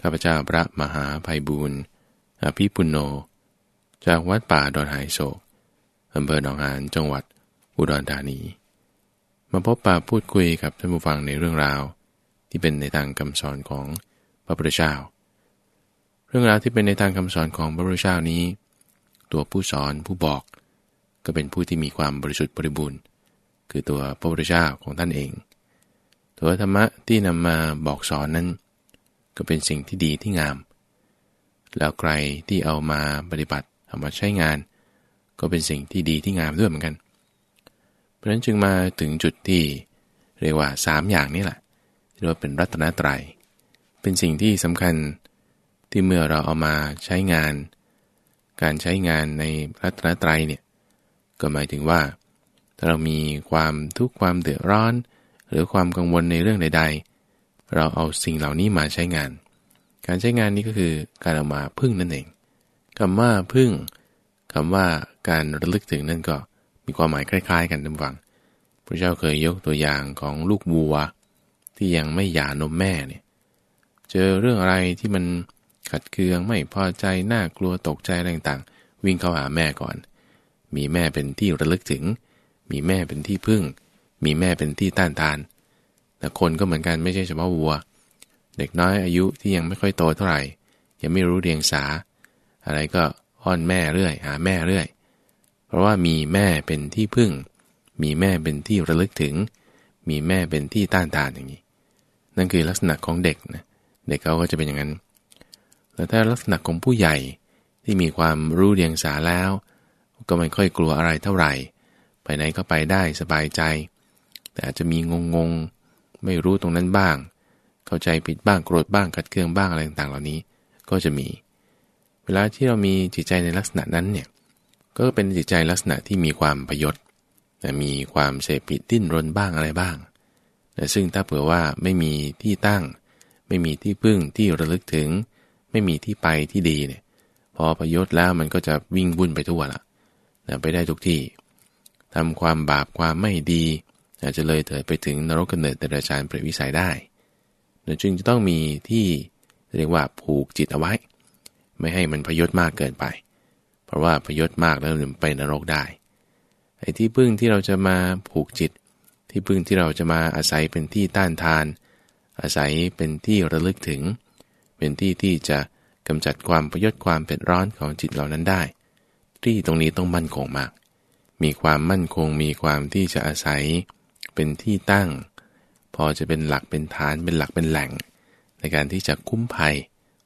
ข้าพเจ้าพระมหาภัยบูรณ์อภิปุโน จากวัดป่าดอนหายโศกอำเภอหนองหานจังหวัดอุดรธานี มาพบปะพูดคุยกับท่านผู้ฟังในเรื่องราว ที่เป็นในทางคำสอนของพระพุทธเจ้า เรื่องราวที่เป็นในทางคำสอนของพระพุทธเจ้านี้ ตัวผู้สอนผู้บอก ก็เป็นผู้ที่มีความบริสุทธิ์บริบูรณ์ คือตัวพระพุทธเจ้าของท่านเอง ตัวธรรมะที่นำมาบอกสอนนั้น ก็เป็นสิ่งที่ดีที่งาม แล้วใครที่เอามาปฏิบัติเอามาใช้งาน ก็เป็นสิ่งที่ดีที่งามด้วยเหมือนกัน เพราะฉะนั้นจึงมาถึงจุดที่เรียกว่าสามอย่างนี้แหละที่เรียกว่าเป็นรัตนตรยัย เป็นสิ่งที่สำคัญที่เมื่อเราเอามาใช้งาน การใช้งานในรัตนตรัยเนี่ยก็หมายถึงว่า ถ้าเรามีความทุกข์ความเดือดร้อน หรือความกังวลในเรื่องใด ๆ เราเอาสิ่งเหล่านี้มาใช้งาน การใช้งานนี้ก็คือการเอามาพึ่งนั่นเองคำว่าพึ่งคำว่าการระลึกถึงนั่นก็มีความหมายคล้าย ๆ กันท่านฟังพระเจ้าเคยยกตัวอย่างของลูกวัว ที่ยังไม่หย่านมแม่เนี่ยเจอเรื่องอะไรที่มันขัดเคืองไม่พอใจน่ากลัวตกใจอะไรต่างๆ วิ่งเข้าหาแม่ก่อน มีแม่เป็นที่ระลึกถึง มีแม่เป็นที่พึ่ง มีแม่เป็นที่ต้านทาน แต่คนก็เหมือนกันไม่ใช่เฉพาะวัว เด็กน้อยอายุที่ยังไม่ค่อยโตเท่าไหร่ ยังไม่รู้เรียงสา อะไรก็อ้อนแม่เรื่อย หาแม่เรื่อย เพราะว่ามีแม่เป็นที่พึ่ง มีแม่เป็นที่ระลึกถึง มีแม่เป็นที่ต้านทานอย่างนี้ นั่นคือลักษณะของเด็กนะเด็กเขาก็จะเป็นอย่างนั้นแต่ถ้าลักษณะของผู้ใหญ่ที่มีความรู้เรียงสาแล้ว ก็ไม่ค่อยกลัวอะไรเท่าไหร่ ไปไหนก็ไปได้สบายใจ แต่อาจจะมีงงง ไม่รู้ตรงนั้นบ้าง เข้าใจผิดบ้างโกรธบ้างขัดเคืองบ้างอะไรต่างๆ เหล่านี้ก็จะมี เวลาที่เรามีจิตใจในลักษณะนั้นเนี่ยก็เป็นจิตใจลักษณะที่มีความพยศแต่มีความเสพผิดดิ้นรนบ้างอะไรบ้างแต่ซึ่งถ้าเผื่อว่าไม่มีที่ตั้ง ไม่มีที่พึ่งที่ระลึกถึง ไม่มีที่ไปที่ดีเนี่ยพอพยศแล้วมันก็จะวิ่งวุ่นไปทั่วละนะไปได้ทุกที่ทำความบาปความไม่ดี อาจจะเลยเถิดไปถึงนรกกำเนิดเดรัจฉานเปรตวิสัยได้จึงจะต้องมีที่เรียกว่าผูกจิตเอาไว้ ไม่ให้มันพยศมากเกินไป เพราะว่าพยศมากแล้วมันไปนรกได้ไอ้ที่พึ่งที่เราจะมาผูกจิต ที่พึ่งที่เราจะมาอาศัยเป็นที่ต้านทาน อาศัยเป็นที่ระลึกถึง เป็นที่ที่จะกำจัดความประยศความเผ็ดร้อนของจิตเหล่านั้นได้ ที่ตรงนี้ต้องมั่นคงมาก มีความมั่นคงมีความที่จะอาศัย เป็นที่ตั้ง พอจะเป็นหลักเป็นฐานเป็นหลักเป็นแหล่ง ในการที่จะคุ้มภัย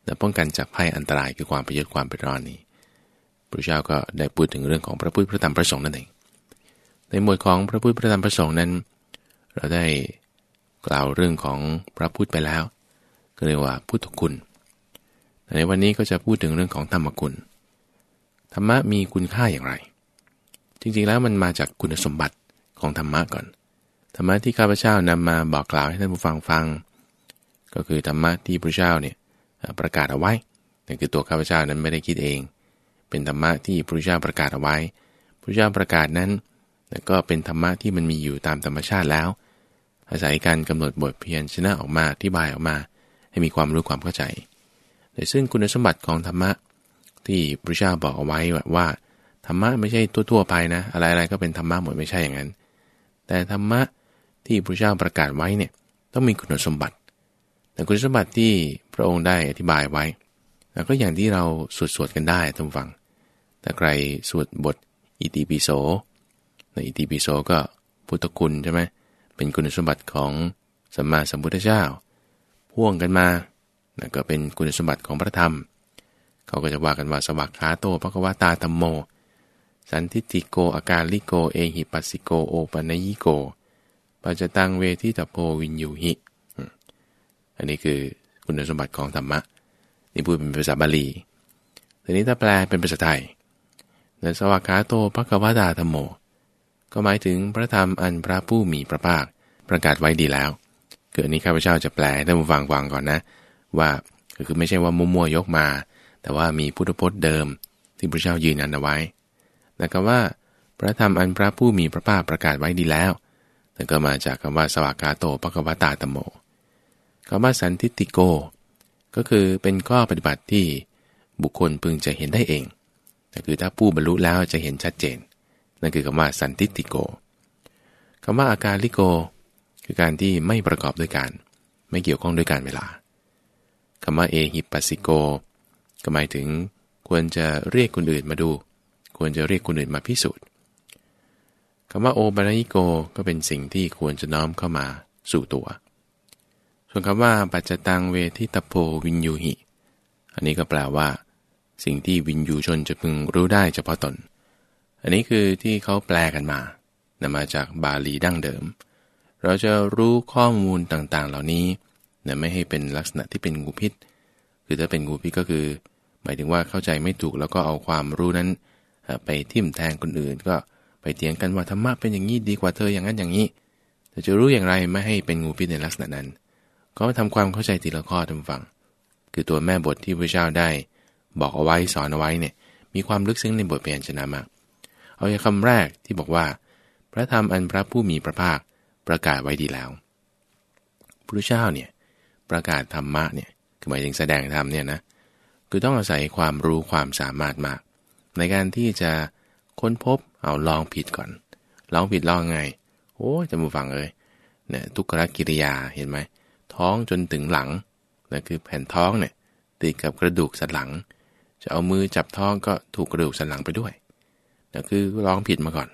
และป้องกันจากภัยอันตรายคือความประยศความเผ็ดร้อนนี้พระเจ้าก็ได้พูดถึงเรื่องของพระพุทธพระธรรมพระสงฆ์นั่นเองในหมวดของพระพุทธพระธรรมพระสงฆ์นั้น เราได้กล่าวเรื่องของพระพุทธไปแล้ว ก็เรียกว่าพุทธคุณในวันนี้ก็จะพูดถึงเรื่องของธรรมคุณธรรมะมีคุณค่าอย่างไร จริงๆแล้วมันมาจากคุณสมบัติของธรรมะก่อน ธรรมะที่ข้าพเจ้านำมาบอกกล่าวให้ท่านผู้ฟังฟัง ก็คือธรรมะที่พระเจ้าเนี่ยประกาศเอาไว้นั่นคือตัวข้าพเจ้านั้นไม่ได้คิดเอง เป็นธรรมะที่พระเจ้าประกาศเอาไว้พระเจ้าประกาศนั้นก็เป็นธรรมะที่มันมีอยู่ตามธรรมชาติแล้ว อาศัยการกำหนดบทเพียรชนะออกมาอธิบายออกมา ให้มีความรู้ความเข้าใจแต่ซึ่งคุณสมบัติของธรรมะที่พระเจ้าบอกเอาไว้ว่าธรรมะไม่ใช่ทั่วๆไปนะ อะไรๆก็เป็นธรรมะหมดไม่ใช่อย่างนั้น แต่ธรรมะ ที่พระเจ้าประกาศไว้เนี่ยต้องมีคุณสมบัติ แต่คุณสมบัติที่พระองค์ได้อธิบายไว้ แล้วก็อย่างที่เราสวดสวดกันได้ท่านฟัง แต่ใครสวดบทอิติปิโสในอิติปิโสก็พุทธคุณใช่ไหมเป็นคุณสมบัติของสัมมาสัมพุทธเจ้า พ่วงกันมานะก็เป็นคุณสมบัติของพระธรรม เขาก็จะว่ากันว่าสวักขาโตภควตาธรรมโม สันทิติโกอาการลิโก เอหิปัสสิโก โอปัญญิโก ปัจจตังเวทิตโพวินยูหิ อันนี้คือคุณสมบัติของธรรมะ นี่พูดเป็นภาษาบาลี ทีนี้ถ้าแปลเป็นภาษาไทยในสวากขาโตภควตาธรรมโม ก็หมายถึงพระธรรมอันพระผู้มีพระภาคประกาศไว้ดีแล้วคืออันนี้ข้าพเจ้าจะแปลให้ท่านผู้ฟังฟังก่อนนะ ว่าคือไม่ใช่ว่ามั่วๆยกมา แต่ว่ามีพุทธพจน์เดิม ที่พระเจ้ายืนยันเอาไว้แต่คำว่า พระธรรมอันพระผู้มีพระภาคประกาศไว้ดีแล้ว แต่ก็มาจากคำว่าสวากาโตปะกวตาตโมคำว่าสันทิติโก ก็คือเป็นข้อปฏิบัติที่บุคคลพึงจะเห็นได้เองแต่คือถ้าผู้บรรลุแล้วจะเห็นชัดเจน นั่นคือคำว่าสันติติโกคำว่าอาการลิโก คือการที่ไม่ประกอบด้วยการ ไม่เกี่ยวข้องด้วยการเวลาคำว่าเอหิปัสสิโก ก็หมายถึงควรจะเรียกคนอื่นมาดู ควรจะเรียกคนอื่นมาพิสูจน์ คำว่าโอบานิโกก็เป็นสิ่งที่ควรจะน้อมเข้ามาสู่ตัว ส่วนคำว่าปัจจตังเวทิตโพวินยูหิ อันนี้ก็แปลว่า สิ่งที่วินยูชนจะพึงรู้ได้เฉพาะตน อันนี้คือที่เขาแปลกันมานำมาจากบาลีดั้งเดิม เราจะรู้ข้อมูลต่างๆ เหล่านี้นะไม่ให้เป็นลักษณะที่เป็นงูพิษ คือถ้าเป็นงูพิษก็คือ หมายถึงว่าเข้าใจไม่ถูกแล้วก็เอาความรู้นั้น ไปทิ่มแทงคนอื่นก็ ไปเถียงกันว่าธรรมะเป็นอย่างนี้ดีกว่าเธออย่างนั้นอย่างนี้แต่จะรู้อย่างไรไม่ให้เป็นงูพิษในลักษณะนั้น ก็ทำความเข้าใจทีละข้อทำฟัง คือตัวแม่บทที่พระเจ้าได้ บอกเอาไว้สอนเอาไว้เนี่ยมีความลึกซึ้งในบทเปลี่ยนชนะมาก เอาอย่างคำแรกที่บอกว่า พระธรรมอันพระผู้มีพระภาคประกาศไว้ดีแล้วพระเจ้าเนี่ยประกาศธรรมะเนี่ยคือหมายถึงแสดงธรรมเนี่ยนะคือต้องอาศัยความรู้ความสามารถมาก ในการที่จะค้นพบ เอาลองผิดก่อน ลองผิดลองไง โอ้จะมาฟังเลยเนี่ยทุกขกิริยาเห็นไหม ท้องจนถึงหลังนั่นคือแผ่นท้องเนี่ยติดกับกระดูกสันหลัง จะเอามือจับท้องก็ถูกกระดูกสันหลังไปด้วยนั่นคือลองผิดมาก่อน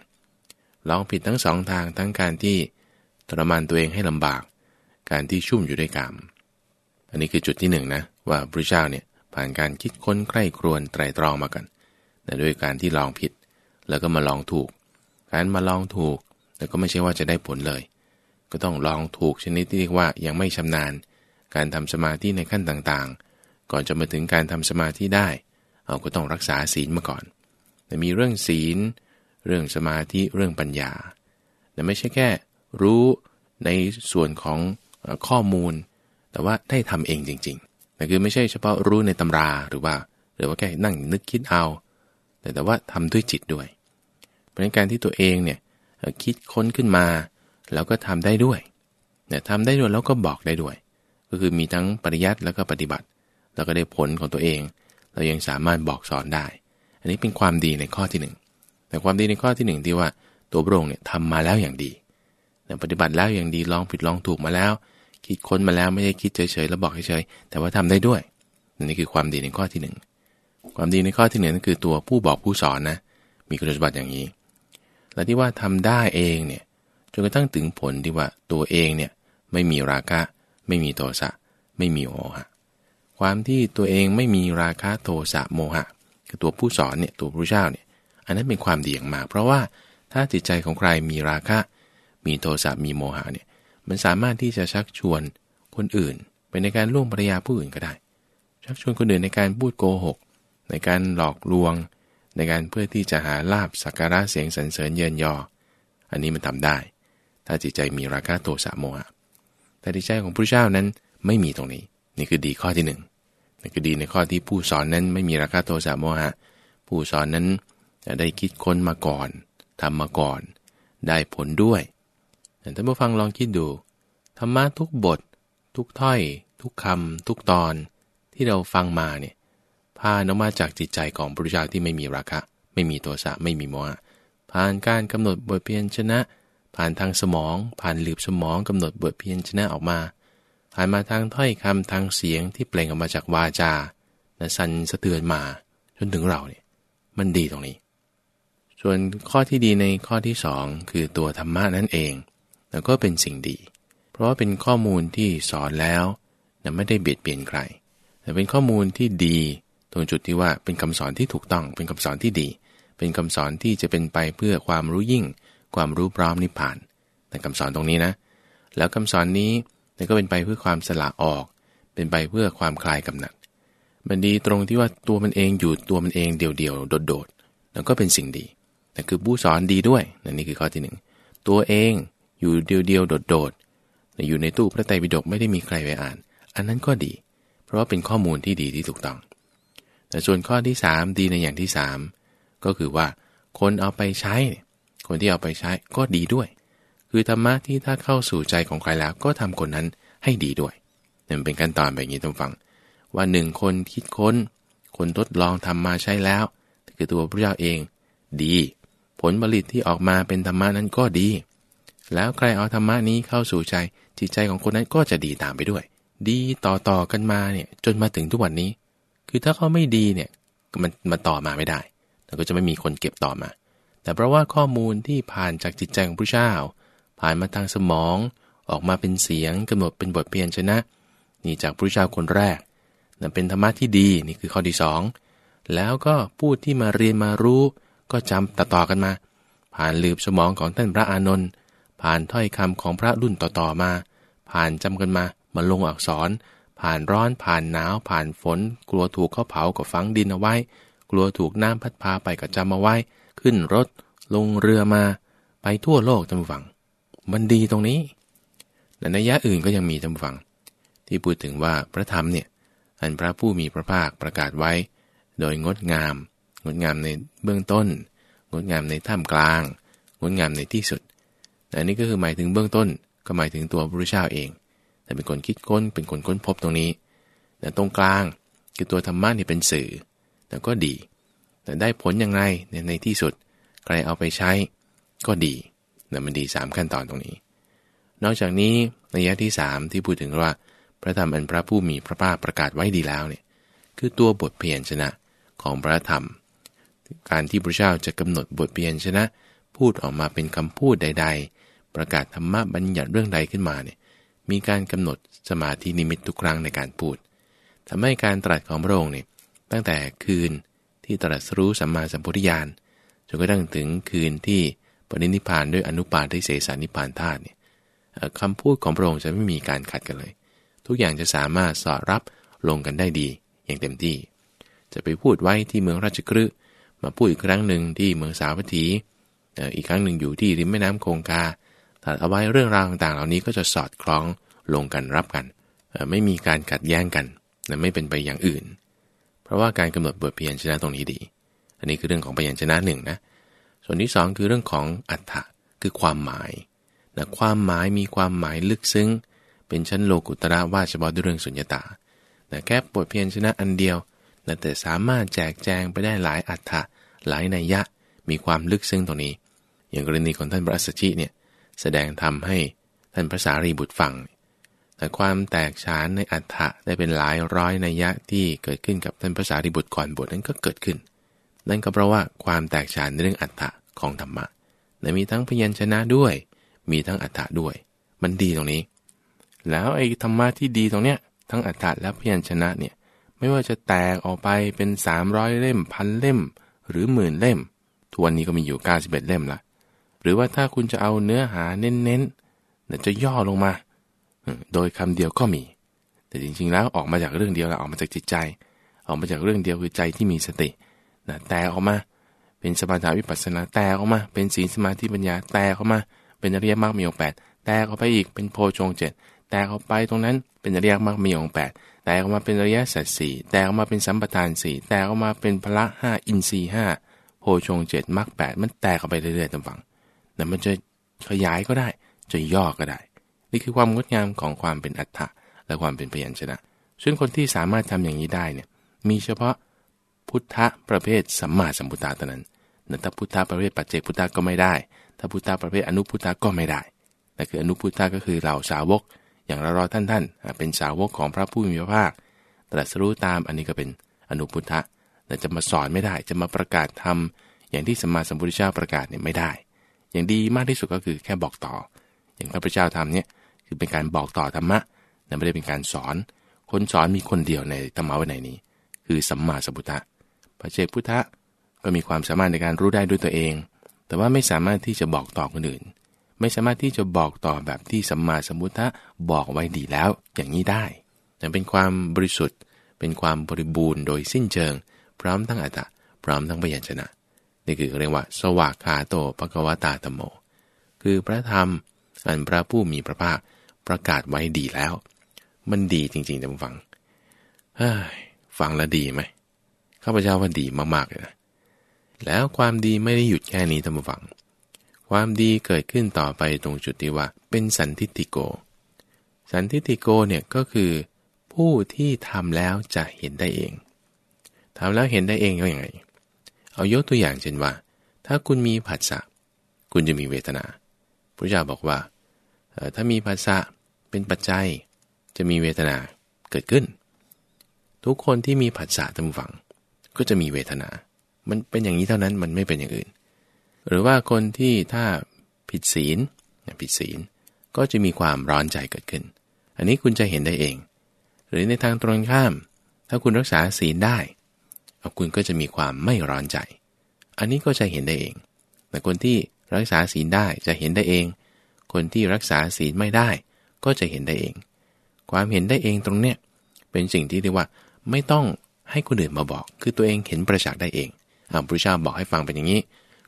ลองผิดทั้งสองทางทั้งการที่ทรมานตัวเองให้ลำบาก การที่ชุ่มอยู่ด้วยกรรม อันนี้คือจุดที่หนึ่งนะว่าพระเจ้าเนี่ยผ่านการคิดค้นใคร่ครวญไตรตรองมากันแต่ด้วยการที่ลองผิด แล้วก็มาลองถูกการมาลองถูกแต่ก็ไม่ใช่ว่าจะได้ผลเลย ก็ต้องลองถูกชนิดที่เรียกว่ายังไม่ชำนาญ การทำสมาธิในขั้นต่างๆ ก่อนจะมาถึงการทำสมาธิได้ เอาก็ต้องรักษาศีลมาก่อน แต่มีเรื่องศีล เรื่องสมาธิเรื่องปัญญาแต่ไม่ใช่แค่รู้ในส่วนของข้อมูล แต่ว่าได้ทำเองจริงๆนั่คือไม่ใช่เฉพาะรู้ในตำราหรือว่า หรือว่าแค่นั่งนึกคิดเอา แต่แต่ว่าทำด้วยจิตด้วย ราะการที่ตัวเองเนี่ยคิดค้นขึ้นมาแล้วก็ทำได้ด้วยเนี่ยทำได้ด้วยแล้วก็บอกได้ด้วย ก็คือมีทั้งปริยัติแล้วก็ปฏิบัติ แล้วก็ได้ผลของตัวเอง เรายังสามารถบอกสอนได้ อันนี้เป็นความดีในข้อที่ 1 แต่ความดีในข้อที่ 1 ที่ว่าตัวพระองค์เนี่ยทำมาแล้วอย่างดีปฏิบัติแล้วอย่างดีลองผิดลองถูกมาแล้ว คิดค้นมาแล้วไม่ได้คิดเฉยๆแล้วบอกเฉยๆแต่ว่าทำได้ด้วยนี่คือความดีในข้อที่ 1 ความดีในข้อที่หนึ่งนั่นคือตัวผู้บอกผู้สอนนะมีคุณสมบัติอย่างนี้ และที่ว่าทำได้เองเนี่ยจนกระทั่งถึงผลที่ว่าตัวเองเนี่ยไม่มีราคะ ไม่มีโทสะ ไม่มีโมหะ ความที่ตัวเองไม่มีราคะโทสะโมหะคือตัวผู้สอนเนี่ยตัวพระเจ้าเนี่ยอันนั้นเป็นความดีอย่างมาก เพราะว่าถ้าจิตใจของใครมีราคะ มีโทสะมีโมหะเนี่ยมันสามารถที่จะชักชวนคนอื่น ไปในการล่วงภรรยาผู้อื่นก็ได้ ชักชวนคนอื่นในการพูดโกหก ในการหลอกลวง ในการเพื่อที่จะหาลาบสักการะเสียงสรรเสริญเยินยอ อันนี้มันทำได้ ถ้าจิตใจมีราคะโทสะโมหะแต่จิตใจของพระเจ้านั้นไม่มีตรงนี้ นี่คือดีข้อที่หนึ่งนี่คือดีในข้อที่ผู้สอนนั้นไม่มีราคะโทสะโมหะ ผู้สอนนั้นได้คิดค้นมาก่อนทำมาก่อน ได้ผลด้วยท่านผู้ฟังลองคิดดูธรรมะทุกบท ทุกถ้อย ทุกคำทุกตอนที่เราฟังมาเนี่ย พานออกมาจากจิตใจของพระเจ้าที่ไม่มีราคะ ไม่มีตัวสะไม่มีโมหะผ่านการกำหนดบทเพียนชนะ ผ่านทางสมอง ผ่านหลืบสมองกำหนดบทเพียนชนะออกมาผ่านมาทางถ้อยคำทางเสียงที่เปล่งออกมาจากวาจาและสั่นสะเทือนมาจนถึงเราเนี่ยมันดีตรงนี้ ส่วนข้อที่ดีในข้อที่สองคือตัวธรรมะนั่นเองแล้วก็เป็นสิ่งดี เพราะว่าเป็นข้อมูลที่สอนแล้วแต่ไม่ได้เบียดเบียนใคร แต่เป็นข้อมูลที่ดี รงจุดที่ว่าเป็นคำสอนที่ถูกต้อง เป็นคำสอนที่ดี เป็นคำสอนที่จะเป็นไปเพื่อความรู้ยิ่ง ความรู้พร้อมนิพพานแต่คำสอนตรงนี้นะ แล้วคำสอนนี้ก็เป็นไปเพื่อความสละออก เป็นไปเพื่อความคลายกำหนัด มันดีตรงที่ว่าตัวมันเองอยู่ตัวมันเองเดี่ยวๆโดดๆแล้วก็เป็นสิ่งดีแต่คือผู้สอนดีด้วยนี่คือข้อที่หนึ่งตัวเองอยู่เดียวๆโดดๆอยู่ในตู้พระไตรปิฎกไม่ได้มีใครไปอ่าน อันนั้นก็ดี เพราะว่าเป็นข้อมูลที่ดีที่ถูกต้อง แต่ส่วนข้อที่ 3 ดีในอย่างที่ 3 ก็คือว่าคนเอาไปใช้ คนที่เอาไปใช้ก็ดีด้วย คือธรรมะที่ถ้าเข้าสู่ใจของใครแล้วก็ทำคนนั้นให้ดีด้วยนี่เป็นขั้นตอนแบบนี้ต้องฟัง ว่าหนึ่งคนคิดค้น คนทดลองทำมาใช้แล้ว คือตัวพระเจ้าเองดี ผลผลิตที่ออกมาเป็นธรรมะนั้นก็ดี แล้วใครเอาธรรมะนี้เข้าสู่ใจจิตใจของคนนั้นก็จะดีตามไปด้วย ดีต่อต่อกันมาเนี่ยจนมาถึงทุกวันนี้ คือถ้าเขาไม่ดีเนี่ยมันมาต่อมาไม่ได้แล้วก็จะไม่มีคนเก็บต่อมา แต่เพราะว่าข้อมูลที่ผ่านจากจิตใจของพระเจ้า ผ่านมาทางสมอง ออกมาเป็นเสียงกำหนดเป็นบทเพียนชนะ นี่จากพระเจ้าคนแรกนั่นเป็นธรรมะที่ดีนี่คือข้อที่สองแล้วก็ผู้ที่มาเรียนมารู้ ก็จำต่อๆกันมา ผ่านลืบสมองของท่านพระอานนท์ผ่านถ้อยคำของพระรุ่นต่อๆมา ผ่านจำกันมามาลงอักษร ผ่านร้อนผ่านหนาวผ่านฝน กลัวถูกเขาเผาก็ฝังดินเอาไว้ กลัวถูกน้ำพัดพาไปก็จำเอาไว้ ขึ้นรถ ลงเรือมา ไปทั่วโลกจำฝัง มันดีตรงนี้แต่ในยะอื่นก็ยังมีจำฝัง ที่พูดถึงว่าพระธรรมเนี่ยอันพระผู้มีพระภาคประกาศไว้ โดยงดงาม งดงามในเบื้องต้น งดงามในท่ามกลาง งดงามในที่สุดแต่นี่ก็คือหมายถึงเบื้องต้น ก็หมายถึงตัวพระพุทธเจ้าเอง แต่เป็นคนคิดค้นเป็นคนค้นพบตรงนี้แต่ตรงกลางคือตัวธรรมะนี่เป็นสื่อ แต่ก็ดี แต่ได้ผลอย่างไรในที่สุด ใครเอาไปใช้ก็ดีแต่มันดี 3 ขั้นตอนตรงนี้ นอกจากนี้ในยะที่ 3 ที่พูดถึงว่า พระธรรมอันพระผู้มีพระภาคประกาศไว้ดีแล้วเนี่ยคือตัวบทเพียรชนะของพระธรรม การที่พระเจ้าจะกำหนดบทเพียรชนะ พูดออกมาเป็นคำพูดใด ๆ ประกาศธรรมะบัญญัติเรื่องใดขึ้นมาเนี่ย มีการกำหนดสมาธินิมิตทุกครั้งในการพูดทำให้การตรัสของพระองค์เนี่ยตั้งแต่คืนที่ตรัสรู้สัมมาสัมพุทธญาณจนกระทั่งถึงคืนที่ปรินิพานด้วยอนุปาทิเสสานิพานธาตุเนี่ยคำพูดของพระองค์จะไม่มีการขัดกันเลย ทุกอย่างจะสามารถสอดรับลงกันได้ดี อย่างเต็มที่ จะไปพูดไว้ที่เมืองราชกฤห์มาพูดอีกครั้งหนึ่งที่เมืองสาวัตถีอีกครั้งหนึ่งอยู่ที่ริมแม่น้ำคงคา ตัดเอาไว้เรื่องราวต่างๆ เหล่านี้ก็จะสอดคล้องลงกันรับกัน ไม่มีการขัดแย้งกันไม่เป็นไปอย่างอื่น เพราะว่าการกำหนดบทเพียรชนะตรงนี้ดี อันนี้คือเรื่องของพยัญชนะหนึ่งนะ ส่วนที่สองคือเรื่องของอัฏฐะคือความหมายนะความหมายมีความหมายลึกซึ้ง เป็นชั้นโลกุตระว่าเฉพาะด้วยเรื่องสุญญตาแต่แค่บทเพียรชนะอันเดียวแต่สามารถแจกแจงไปได้หลายอัฏฐะหลายนัยยะมีความลึกซึ้งตรงนี้ อย่างกรณีของท่านพระสัชชิเนี่ย แสดงทำให้ท่านพระสารีบุตรฟัง แต่ความแตกฉานในอัฏฐะได้เป็นหลายร้อยนัยยะที่เกิดขึ้นกับท่านพระสารีบุตรก่อนบทนั้นก็เกิดขึ้น นั่นก็เพราะว่าความแตกฉานในเรื่องอัฏฐะของธรรมะแต่มีทั้งพยัญชนะด้วย มีทั้งอัฏฐะด้วย มันดีตรงนี้ แล้วไอ้ธรรมะที่ดีตรงเนี้ยทั้งอัฏฐะและพยัญชนะเนี่ยไม่ว่าจะแตกออกไปเป็น 300 เล่มพันเล่ม หรือหมื่นเล่มทุกวันนี้ก็มีอยู่ 91 เล่มละ รือว่าถ้าคุณจะเอาเนื้อหาเน้นๆเนี่ยจะย่อลงมา โดยคำเดียวก็มี แต่จริงๆ แล้วออกมาจากเรื่องเดียวแล้วออกมาจากจิตใจ ออกมาจากเรื่องเดียวคือใจที่มีสตินะแตกออกมาเป็นสมาธิวิปัสสนาแตกออกมา เป็นศีลสมาธิปัญญาแตกออกมา เป็นอริยมรรคมีองค์แปดแตกออกไปอีกเป็นโพชงเจ็ดแตกออกไปตรงนั้นเป็นอริยมรรคมีองแปดแตกออกมาเป็นอริยสัจสี่แตกออกมาเป็นสัมปทานสี่แตกออกมาเป็นพละห้าอินทรีห้าโพชงเจ็ดมรรคแปดมันแตกออกไปเรื่อยๆตามฝัง แต่มันจะขยายก็ได้ จะย่อก็ได้ นี่คือความงดงามของความเป็นอัฏฐะและความเป็นพยัญชนะ ซึ่งคนที่สามารถทำอย่างนี้ได้เนี่ยมีเฉพาะพุทธประเภทสัมมาสัมพุทธะเท่านั้นถ้าพุทธะประเภทปัจเจกพุทธะก็ไม่ได้ ถ้าพุทธะประเภทอนุพุทธะก็ไม่ได้นั่นคืออนุพุทธะก็คือเหล่าสาวก อย่างเรารอท่านท่านเป็นสาวกของพระผู้มีพระภาคตรัสรู้ตามอันนี้ก็เป็นอนุพุทธะแต่จะมาสอนไม่ได้ จะมาประกาศทำอย่างที่สัมมาสัมพุทธเจ้าประกาศเนี่ยไม่ได้ อย่างดีมากที่สุดก็คือแค่บอกต่อ อย่างพระพุทธเจ้าทำเนี่ยคือเป็นการบอกต่อธรรมะแต่ไม่ได้เป็นการสอน คนสอนมีคนเดียวในธรรมะวันไหนนี้ คือสัมมาสัมพุทธะพระเจ้าพุทธะก็มีความสามารถในการรู้ได้ด้วยตัวเอง แต่ว่าไม่สามารถที่จะบอกต่อคนอื่น ไม่สามารถที่จะบอกต่อแบบที่สัมมาสัมพุทธะบอกไว้ดีแล้วอย่างนี้ได้แต่เป็นความบริสุทธิ์ เป็นความบริบูรณ์โดยสิ้นเชิง พร้อมทั้งอัตตะพร้อมทั้งพยัญชนะ นี่คือเรียกว่า สวากขาโตปะกวตาธโม คือพระธรรมอันพระผู้มีพระภาคประกาศไว้ดีแล้ว มันดีจริงๆท่านฟังฟังแล้วดีไหมข้าพเจ้าว่าดีมากๆเลยนะแล้วความดีไม่ได้หยุดแค่นี้ท่านฟัง ความดีเกิดขึ้นต่อไปตรงจุดที่ว่า เป็นสันทิติโก สันทิติโกเนี่ยก็คือผผู้ที่ทำแล้วจะเห็นได้เองทำแล้วเห็นได้เองก็ยังไง เอายกตัวอย่างเช่นว่า ถ้าคุณมีผัสสะคุณจะมีเวทนาพระเจ้าบอกว่าถ้ามีผัสสะเป็นปัจจัยจะมีเวทนาเกิดขึ้น ทุกคนที่มีผัสสะทำฝัง ก็จะมีเวทนา มันเป็นอย่างนี้เท่านั้นมันไม่เป็นอย่างอื่น หรือว่าคนที่ถ้าผิดศีลผิดศีลก็จะมีความร้อนใจเกิดขึ้น อันนี้คุณจะเห็นได้เอง หรือในทางตรงข้าม ถ้าคุณรักษาศีลได้ คุณก็จะมีความไม่ร้อนใจ อันนี้ก็จะเห็นได้เอง แต่คนที่รักษาศีลได้จะเห็นได้เอง คนที่รักษาศีลไม่ได้ ก็จะเห็นได้เอง ความเห็นได้เองตรงเนี้ยเป็นสิ่งที่เรียกว่าไม่ต้องให้คนอื่นมาบอก คือตัวเองเห็นประจักษ์ได้เองอาพระเจ้าบอกให้ฟังเป็นอย่างนี้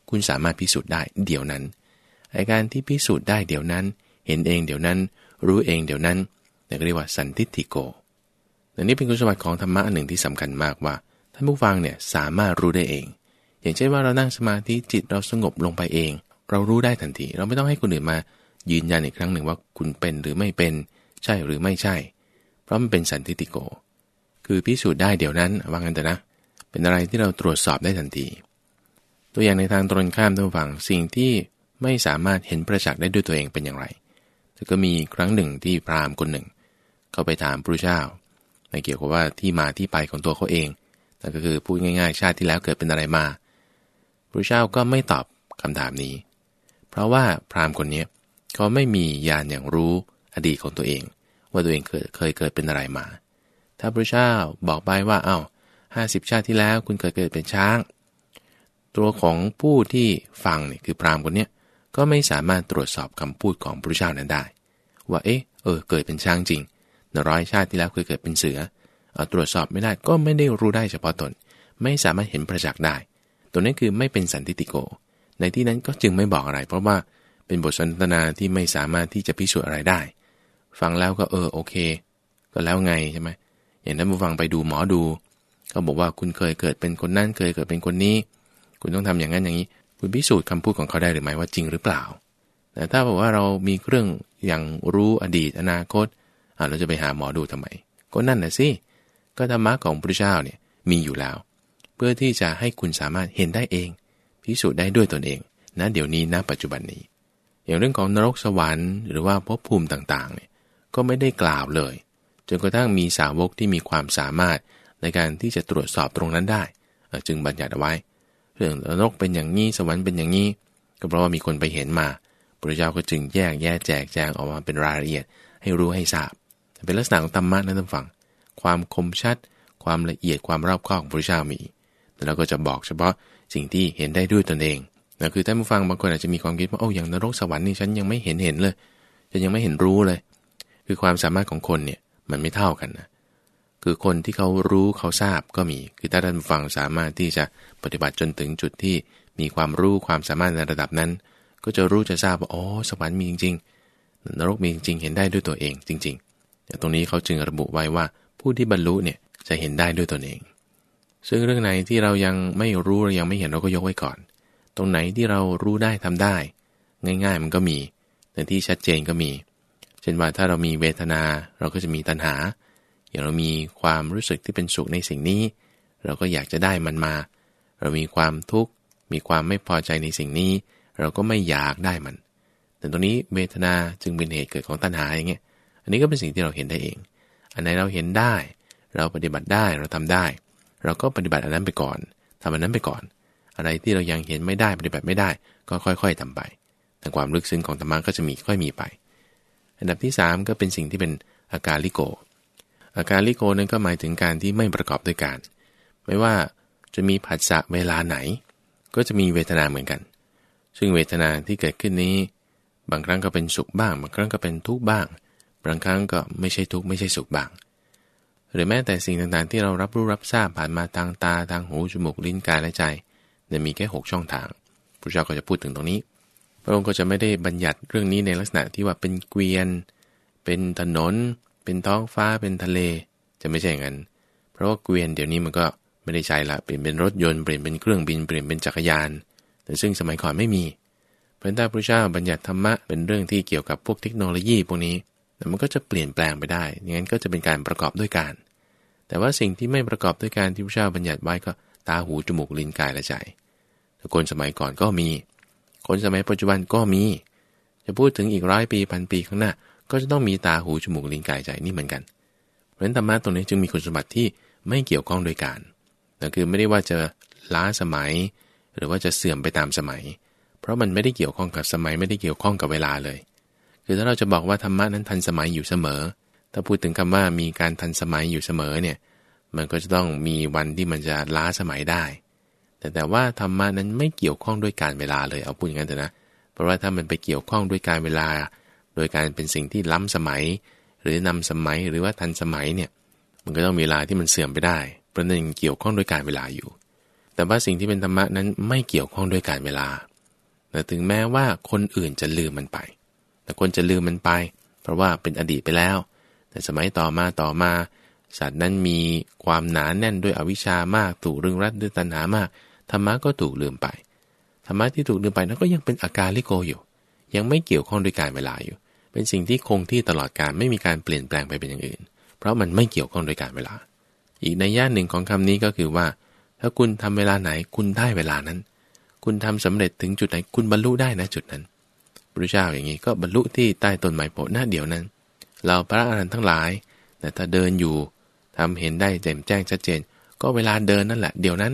คุณสามารถพิสูจน์ได้เดี๋ยวนั้นไอการที่พิสูจน์ได้เดี๋ยวนั้น เห็นเองเดี๋ยวนั้น รู้เองเดี๋ยวนั้นนี่เรียกว่าสันติทิโกอันนี้เป็นคุณสมบัติของธรรมะอันหนึ่งที่สำคัญมากว่า ท่านผู้ฟังเนี่ยสามารถรู้ได้เอง อย่างเช่นว่าเรานั่งสมาธิจิตเราสงบลงไปเอง เรารู้ได้ทันที เราไม่ต้องให้คนอื่นมายืนยันอีกครั้งหนึ่งว่าคุณเป็นหรือไม่เป็น ใช่หรือไม่ใช่ เพราะมันเป็นสันติติโก คือพิสูจน์ได้เดี๋ยวนั้นว่างั้นแต่นะ เป็นอะไรที่เราตรวจสอบได้ทันที ตัวอย่างในทางตรงข้ามท่านผู้ฟังสิ่งที่ไม่สามารถเห็นประจักษ์ได้ด้วยตัวเองเป็นอย่างไรแต่ก็มีครั้งหนึ่งที่พราหมณ์คนหนึ่ง เขาไปถามพระเจ้าในเกี่ยวกับว่าที่มาที่ไปของตัวเขาเอง นั่นก็คือพูดง่าย ๆ ชาติที่แล้วเกิดเป็นอะไรมาพระเจ้าก็ไม่ตอบคำถามนี้ เพราะว่าพราหมณ์คนนี้เขาไม่มีญาณอย่างรู้อดีตของตัวเอง ว่าตัวเองเคยเคยเกิดเป็นอะไรมา ถ้าพระเจ้าบอกไปว่าเอา้าห้าสิบชาติที่แล้วคุณเคยเกิดเป็นช้าง ตัวของผู้ที่ฟังเนี่ยคือพราหมณ์คนนี้ก็ไม่สามารถตรวจสอบคำพูดของพระเจ้านั้นได้ ว่าเอ๊ะเออเกิดเป็นช้างจริงนร้อยชาติที่แล้วเคยเกิดเป็นเสือ ตรวจสอบไม่ได้ก็ไม่ได้รู้ได้เฉพาะตน ไม่สามารถเห็นประจักษ์ได้ ตัวนี้คือไม่เป็นสันติติโก ในที่นั้นก็จึงไม่บอกอะไร เพราะว่าเป็นบทสนทนาที่ไม่สามารถที่จะพิสูจน์อะไรได้ ฟังแล้วก็เออโอเค ก็แล้วไงใช่ไหมอย่างนั้นผู้ฟังไปดูหมอดูเขาบอกว่าคุณเคยเกิดเป็นคนนั้นเคยเกิดเป็นคนนี้ คุณต้องทำอย่างนั้นอย่างนี้ คุณพิสูจน์คำพูดของเขาได้หรือไม่ว่าจริงหรือเปล่าแต่ถ้าบอกว่าเรามีเครื่องอย่างรู้อดีตอนาคตเราจะไปหาหมอดูทำไม ก็นั่นแหละสิ ก็ธรรมะของพระเจ้าเนี่ยมีอยู่แล้ว เพื่อที่จะให้คุณสามารถเห็นได้เอง พิสูจน์ได้ด้วยตนเองนะเดี๋ยวนี้ณปัจจุบันนี้ อย่างเรื่องของนรกสวรรค์หรือว่าภพภูมิต่างๆเนี่ยก็ไม่ได้กล่าวเลย จนกระทั่งมีสาวกที่มีความสามารถในการที่จะตรวจสอบตรงนั้นได้ จึงบัญญัติเอาไว้ เรื่องนรกเป็นอย่างนี้สวรรค์เป็นอย่างนี้ก็เพราะว่ามีคนไปเห็นมาพระเจ้าก็จึงแยกแยะแจกแจงออกมาเป็นรายละเอียด ให้รู้ให้ทราบ เป็นลักษณะของธรรมะนะท่านฟัง ความคมชัด ความละเอียดความรอบคอบของพระเจ้ามี แต่เราก็จะบอกเฉพาะสิ่งที่เห็นได้ด้วยตนเองนะคือท่านผู้ฟังบางคนอาจจะมีความคิดว่าโอ้อย่างนรกสวรรค์นี่ฉันยังไม่เห็นเห็นเลยฉันยังไม่เห็นรู้เลย คือความสามารถของคนเนี่ยมันไม่เท่ากันนะคือคนที่เขารู้เขาทราบก็มี คือถ้าท่านฟังสามารถที่จะปฏิบัติจนถึงจุดที่มีความรู้ความสามารถในระดับนั้น ก็จะรู้จะทราบว่าอ๋อสวรรค์มีจริงๆนรกมีจริงๆเห็นได้ด้วยตัวเองจริงๆแต่ตรงนี้เขาจึงระบุไว้ว่า ผู้ที่บรรลุเนี่ยจะเห็นได้ด้วยตนเอง ซึ่งเรื่องไหนที่เรายังไม่รู้เรายังไม่เห็นเราก็ยกไว้ก่อน ตรงไหนที่เรารู้ได้ทำได้ ง่าย ๆ มันก็มีแต่ที่ชัดเจนก็มี เช่นว่าถ้าเรามีเวทนาเราก็จะมีตัณหา อย่างเรามีความรู้สึกที่เป็นสุขในสิ่งนี้ เราก็อยากจะได้มันมา เรามีความทุกข์มีความไม่พอใจในสิ่งนี้ เราก็ไม่อยากได้มัน แต่ตรงนี้เวทนาจึงเป็นเหตุเกิดของตัณหาอย่างเงี้ย อันนี้ก็เป็นสิ่งที่เราเห็นได้เอง อันไหนเราเห็นได้ เราปฏิบัติได้เราทำได้ เราก็ปฏิบัติอันนั้นไปก่อนทำอันนั้นไปก่อน อะไรที่เรายังเห็นไม่ได้ปฏิบัติไม่ได้ ก็ค่อย ๆทำไปแต่ความลึกซึ้งของธรรมะก็จะมีค่อยมีไป อันดับที่ 3 ก็เป็นสิ่งที่เป็นอาการลิโก อาการลิโกนั้นก็หมายถึงการที่ไม่ประกอบด้วยการ ไม่ว่าจะมีผัสสะเวลาไหน ก็จะมีเวทนาเหมือนกัน ซึ่งเวทนาที่เกิดขึ้นนี้ บางครั้งก็เป็นสุขบ้าง บางครั้งก็เป็นทุกข์บ้าง บางครั้งก็ไม่ใช่ทุกข์ไม่ใช่สุขบาง หรือแม้แต่สิ่งต่างๆ ที่เรารับรู้รับทราบผ่านมาทางตาทางหูจมูกลิ้นกายและใจเนี่ยมีแค่6ช่องทางพระเจ้าก็จะพูดถึงตรงนี้ พระองค์ก็จะไม่ได้บัญญัติเรื่องนี้ในลักษณะที่ว่าเป็นเกวียน เป็นถนน เป็นท้องฟ้าเป็นทะเล จะไม่ใช่อย่างนั้น เพราะว่าเกวียนเดี๋ยวนี้มันก็ไม่ได้ใช้ละเปลี่ยนเป็นรถยนต์เปลี่ยนเป็นเครื่องบินเปลี่ยนเป็นจักรยาน แต่ซึ่งสมัยก่อนไม่มีพระเจ้าพระเจ้าบัญญัติธรรมะเป็นเรื่องที่เกี่ยวกับพวกเทคโนโลยีพวกนี้ มันก็จะเปลี่ยนแปลงไปได้อย่างนั้นก็จะเป็นการประกอบด้วยการ แต่ว่าสิ่งที่ไม่ประกอบด้วยการที่พระเจ้าบัญญัติไว้ก็ตาหูจมูกลิ้นกายและใจคนสมัยก่อนก็มี คนสมัยปัจจุบันก็มี จะพูดถึงอีกร้อยปีพันปีข้างหน้า ก็จะต้องมีตาหูจมูกลิ้นกายใจนี่เหมือนกัน เพราะฉะนั้นธรรมะตรงนี้จึงมีคุณสมบัติที่ไม่เกี่ยวข้องโดยการนั่นคือไม่ได้ว่าจะล้าสมัย หรือว่าจะเสื่อมไปตามสมัย เพราะมันไม่ได้เกี่ยวข้องกับสมัยไม่ได้เกี่ยวข้องกับเวลาเลย คือถ้าเราจะบอกว่าธรรมะนั้นทันสมัยอยู่เสมอ ถ้าพูดถึงคำว่ามีการทันสมัยอยู่เสมอเนี่ย มันก็จะต้องมีวันที่มันจะล้าสมัยได้ แต่แต่ว่าธรรมะนั้นไม่เกี่ยวข้องด้วยการเวลาเลยเอาพูดอย่างนั้นเถอะนะ เพราะว่าถ้ามันไปเกี่ยวข้องด้วยการเวลา โดยการเป็นสิ่งที่ล้ำสมัย หรือนำสมัยหรือว่าทันสมัยเนี่ย มันก็ต้องมีเวลาที่มันเสื่อมไปได้เพราะนั่นเกี่ยวข้องด้วยการเวลาอยู่ แต่ว่าสิ่งที่เป็นธรรมะนั้นไม่เกี่ยวข้องด้วยการเวลาแต่ถึงแม้ว่าคนอื่นจะลืมมันไป แต่คนจะลืมมันไป เพราะว่าเป็นอดีตไปแล้ว แต่สมัยต่อมาต่อมาสัตว์นั้นมีความหนาแน่นด้วยอวิชามากถูกรึงรัดด้วยตัณหามากธรรมะก็ถูกลืมไปธรรมะที่ถูกลืมไปนั้นก็ยังเป็นอาการลิโกอยู่ ยังไม่เกี่ยวข้องด้วยการเวลาอยู่ เป็นสิ่งที่คงที่ตลอดการไม่มีการเปลี่ยนแปลงไปเป็นอย่างอื่น เพราะมันไม่เกี่ยวข้องด้วยการเวลา อีกในย่านหนึ่งของคำนี้ก็คือว่า ถ้าคุณทำเวลาไหนคุณได้เวลานั้น คุณทำสำเร็จถึงจุดไหนคุณบรรลุได้นะจุดนั้น พระเจ้าอย่างนี้ก็บรรลุที่ใต้ต้นไม้โพหน้าเดียวนั้น เราพระอรหันต์ทั้งหลายแต่ถ้าเดินอยู่ทำเห็นได้แจ่มแจ้งชัดเจน ก็เวลาเดินนั่นแหละเดี๋ยวนั้น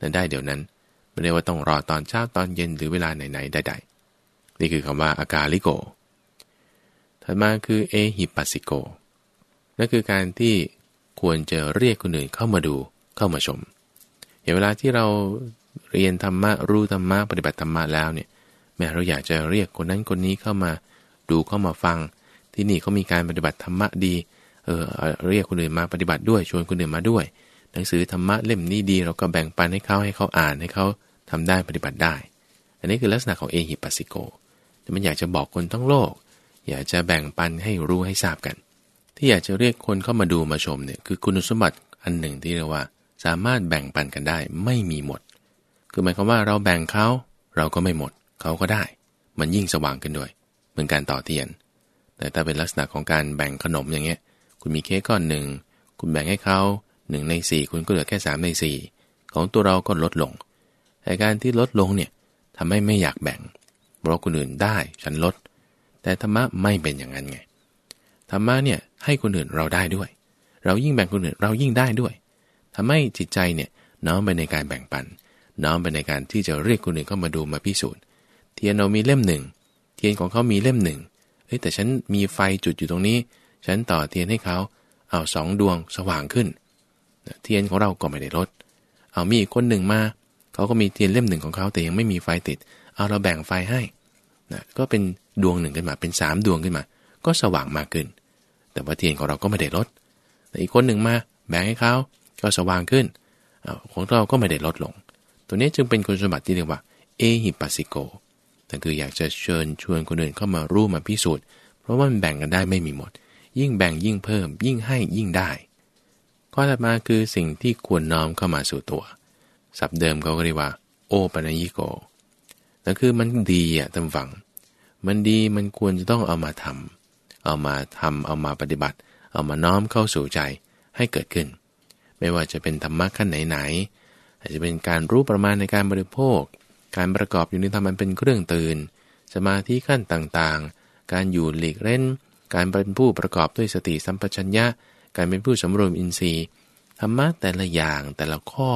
นั่นได้เดี๋ยวนั้น ไม่ได้ว่าต้องรอตอนเช้าตอนเย็นหรือเวลาไหนๆใดๆนี่คือคำว่าอากาลิโก ถัดมาคือเอหิปัสสิโก นั่นคือการที่ควรจะเรียกคนอื่นเข้ามาดูเข้ามาชม อย่างเวลาที่เราเรียนธรรมะรู้ธรรมะปฏิบัติธรรมะแล้วเนี่ย แม้เราอยากจะเรียกคนนั้นคนนี้เข้ามาดูเข้ามาฟัง ที่นี่เขามีการปฏิบัติธรรมะดีเออเรียกคนอื่นมาปฏิบัติด้วยชวนคนอื่นมาด้วย หนังสือธรรมะเล่มนี้ดี เราก็แบ่งปันให้เขาให้เขาอ่านให้เขาทำได้ปฏิบัติได้ อันนี้คือลักษณะของเอหิปัสสิโกแต่มันอยากจะบอกคนทั้งโลก อยากจะแบ่งปันให้รู้ให้ทราบกัน ที่อยากจะเรียกคนเข้ามาดูมาชมเนี่ยคือคุณสมบัติอันหนึ่งที่เรียกว่า สามารถแบ่งปันกันได้ไม่มีหมด คือหมายความว่าเราแบ่งเขาเราก็ไม่หมด เขาก็ได้ มันยิ่งสว่างขึ้นด้วยเหมือนการต่อเทียน แต่ถ้าเป็นลักษณะของการแบ่งขนมอย่างเงี้ย คุณมีเค้กก้อนหนึ่ง คุณแบ่งให้เขาหนึ่งในสี่คุณก็เหลือแค่สามในสี่ของตัวเราก็ลดลงแต่การที่ลดลงเนี่ยทำให้ไม่อยากแบ่งเพราะคนอื่นได้ฉันลด แต่ธรรมะไม่เป็นอย่างนั้นไงธรรมะเนี่ยให้คนอื่นเราได้ด้วย เรายิ่งแบ่งคนอื่นเรายิ่งได้ด้วยทำให้จิตใจเนี่ยน้อมไปในการแบ่งปัน น้อมไปในการที่จะเรียกคนอื่นเข้ามาดูมาพิสูจน์ เทียนเรามีเล่มหนึ่ง เทียนของเขามีเล่มหนึ่งเฮ้ยแต่ฉันมีไฟจุดอยู่ตรงนี้ ฉันต่อเทียนให้เขาเอาสองดวงสว่างขึ้น เทียนของเราก็ไม่ได้ลด เอามีอีกคนหนึ่งมาเขาก็มีเทียนเล่มหนึ่งของเขาแต่ยังไม่มีไฟติด เอาเราแบ่งไฟให้นะก็เป็นดวงหนึ่งขึ้นมาเป็นสามดวงขึ้นมา ก็สว่างมากขึ้น แต่ว่าเทียนของเราก็ไม่ได้ลดแต่อีกคนหนึ่งมาแบ่งให้เขาก็สว่างขึ้นของเราก็ไม่ได้ลดลง ตัวนี้จึงเป็นคุณสมบัติที่เรียกว่าเอหิปัสสิโก แต่คืออยากจะเชิญชวนคนอื่นเข้ามารู้มาพิสูจน์ เพราะว่ามันแบ่งกันได้ไม่มีหมด ยิ่งแบ่งยิ่งเพิ่ม ยิ่งให้ยิ่งได้ ข้อถัดมาคือสิ่งที่ควรน้อมเข้ามาสู่ตัว ศัพท์เดิมเขาก็เรียกว่า โอปัญญิโกนั่นคือมันดีอะท่านฟัง มันดีมันควรจะต้องเอามาทำเอามาทำเอามาปฏิบัติ เอามาน้อมเข้าสู่ใจให้เกิดขึ้น ไม่ว่าจะเป็นธรรมะขั้นไหนๆอาจจะเป็นการรู้ประมาณในการบริโภค การประกอบอยู่ในธรรมมันเป็นเครื่องตื่น สมาธิขั้นต่างๆ การอยู่หลีกเล่น การเป็นผู้ประกอบด้วยสติสัมปชัญญะ การเป็นผู้สำรวมอินทรีย์ ธรรมะแต่ละอย่างแต่ละข้อ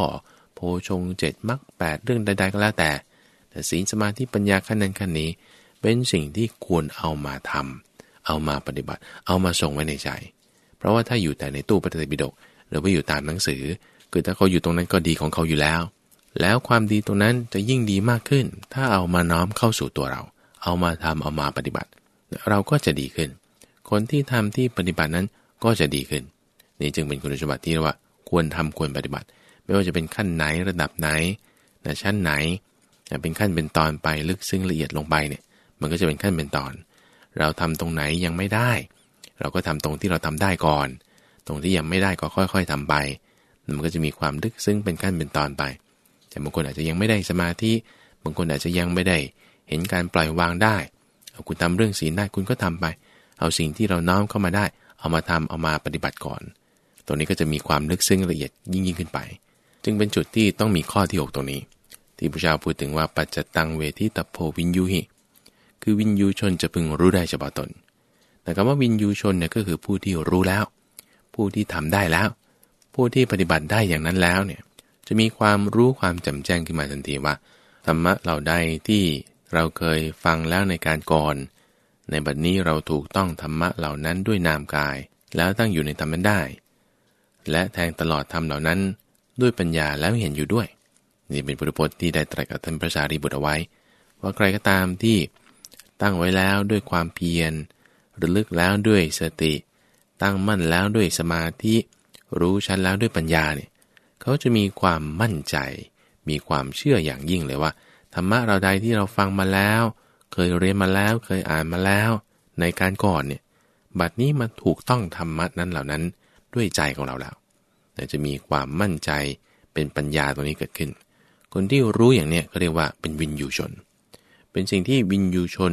โพชงเจ็ดมรรคแปดเรื่องใดๆก็แล้วแต่ แต่ศีลสมาธิปัญญาขั้นนั้นขั้นนี้ เป็นสิ่งที่ควรเอามาทำเอามาปฏิบัติ เอามาส่งไว้ในใจ เพราะว่าถ้าอยู่แต่ในตู้ปฏิบิดกหรือว่าอยู่ตามหนังสือ คือถ้าเขาอยู่ตรงนั้นก็ดีของเขาอยู่แล้ว แล้วความดีตรงนั้นจะยิ่งดีมากขึ้น ถ้าเอามาน้อมเข้าสู่ตัวเรา เอามาทำเอามาปฏิบัติ เราก็จะดีขึ้น คนที่ทำที่ปฏิบัตินั้นก็จะดีขึ้น นี่จึงเป็นคุณสมบัติที่เรียกว่า ควรทำควรปฏิบัติ ไม่ว่าจะเป็นขั้นไหนระดับไหนนะชั้นไหนเป็นขั้นเป็นตอนไปลึกซึ้งละเอียดลงไปเนี่ย มันก็จะเป็นขั้นเป็นตอน เราทำตรงไหนยังไม่ได้ เราก็ทำตรงที่เราทำได้ก่อน ตรงที่ยังไม่ได้ก็ค่อย ๆทำไป มันก็จะมีความลึกซึ้งเป็นขั้นเป็นตอนไป บางคนอาจจะยังไม่ได้สมาธิ บางคนอาจจะยังไม่ได้เห็นการปล่อยวางได้ คุณทำเรื่องศีลได้คุณก็ทำไป เอาสิ่งที่เราน้อมเข้ามาได้ เอามาทำเอามาปฏิบัติก่อน ตรงนี้ก็จะมีความลึกซึ้งละเอียดยิ่งยิ่งขึ้นไป จึงเป็นจุดที่ต้องมีข้อที่ 6 ตรงนี้ ที่พระเจ้าพูดถึงว่าปัจจตังเวทิตโพวินยูหิ คือวินยูชนจะพึงรู้ได้เฉพาะตน แต่คำว่าวินยูชนเนี่ยก็คือผู้ที่รู้แล้ว ผู้ที่ทำได้แล้ว ผู้ที่ปฏิบัติได้อย่างนั้นแล้วเนี่ย จะมีความรู้ความจำแจ้งขึ้นมาทันทีว่าธรรมะเหล่าใดที่เราเคยฟังแล้วในการก่อน ในบัดนี้เราถูกต้องธรรมะเหล่านั้นด้วยนามกาย แล้วตั้งอยู่ในธรรมนั้นได้ และแทงตลอดธรรมเหล่านั้น ด้วยปัญญาแล้วเห็นอยู่ด้วย นี่เป็นพุทธพจน์ที่ได้ตรัสกับท่านพระสารีบุตรเอาไว้ ว่าใครก็ตามที่ตั้งไว้แล้วด้วยความเพียรระลึกแล้วด้วยสติ ตั้งมั่นแล้วด้วยสมาธิ รู้ชัดแล้วด้วยปัญญาเนี่ย เขาจะมีความมั่นใจ มีความเชื่ออย่างยิ่งเลยว่า ธรรมะเราใดที่เราฟังมาแล้ว เคยเรียนมาแล้วเคยอ่านมาแล้ว ในการก่อนเนี่ยบัดนี้มาถูกต้องธรรมะนั้นเหล่านั้นด้วยใจของเราแล้วจะมีความมั่นใจเป็นปัญญาตรงนี้เกิดขึ้น คนที่รู้อย่างเนี้ยก็เรียกว่าเป็นวินยูชน เป็นสิ่งที่วินยูชน